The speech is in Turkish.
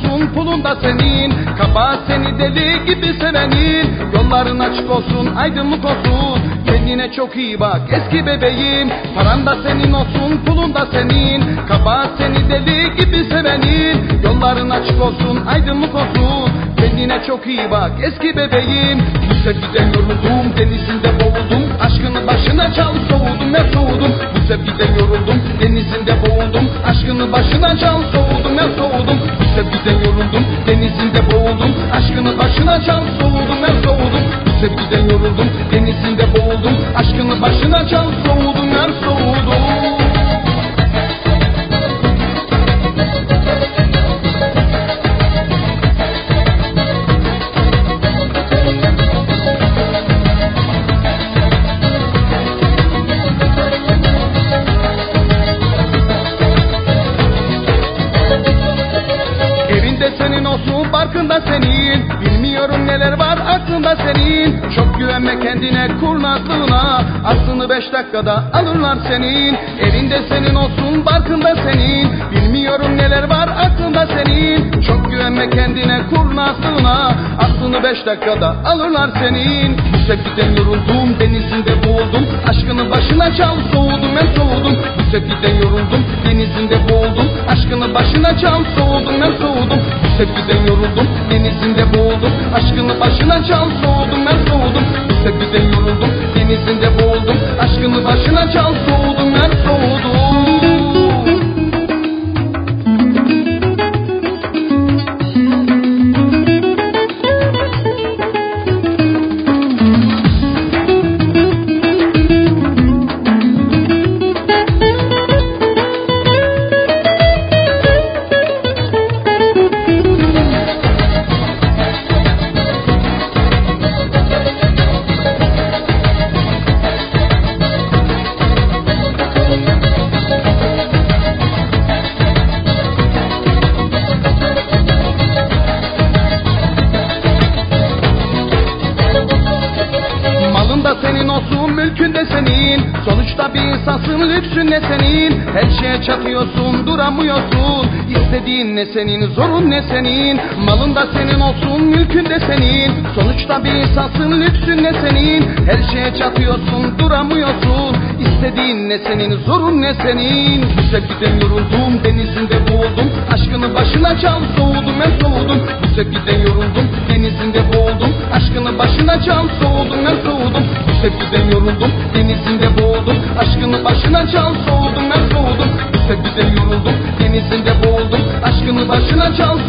olsun pulun da senin Kabahat seni deli gibi sevenin. Yolların açık olsun aydınlık olsun. Kendine çok iyi bak eski bebeğim. Paran da senin olsun pulun da senin. Kabahat seni deli gibi sevenin. Yolların açık olsun aydınlık olsun. Kendine çok iyi bak eski bebeğim. Bu sevgiden yoruldum denizinde boğuldum. Aşkını başına çal soğudum ya soğudum. Bu sevgiden yoruldum denizinde boğuldum. Aşkını başına çal soğudum boğuldum Aşkını başına çal soğudum ya soğudum. Bu sevgiden yoruldum denizinde boğuldum Aşkını başına çal soğudum ya soğudum barkında senin. Bilmiyorum neler var aklında senin. Çok güvenme kendine kurnazlığına Aslını beş dakikada alırlar senin. Evinde senin olsun barkında senin. Bilmiyorum neler var aklında senin. Çok güvenme kendine kurnazlığına Aslını beş dakikada alırlar senin. Bu sevgiden yoruldum denizinde boğuldum. Aşkını başına çal soğudum ben soğudum. Bu sevgiden yoruldum denizinde boğuldum. Aşkını başına çal soğudum ben soğudum sevgiden yoruldum denizinde boğuldum. Aşkını başına çal soğudum ben soğudum. Bu sevgiden yoruldum denizinde boğuldum. Aşkını başına çal soğudum senin. Sonuçta bir insansın, lüksün ne senin. Her şeye çatıyorsun, duramıyorsun. İstediğin ne senin, zorun ne senin. Malın da senin olsun, mülkün de senin. Sonuçta bir insansın, lüksün ne senin. Her şeye çatıyorsun, duramıyorsun. İstediğin ne senin, zorun ne senin. Bu sevgiden yoruldum, denizinde boğuldum. Aşkını başına çal, soğudum ben soğudum. Bu sevgiden yoruldum, denizinde boğuldum. Aşkını başına çal, soğudum ben soğudum. Bu sevgiden yoruldum, denizinde boğuldum. Aşkını başına çal, soğudum ben soğudum. Bu sevgiden yoruldum, denizinde boğuldum. Aşkını başına çal.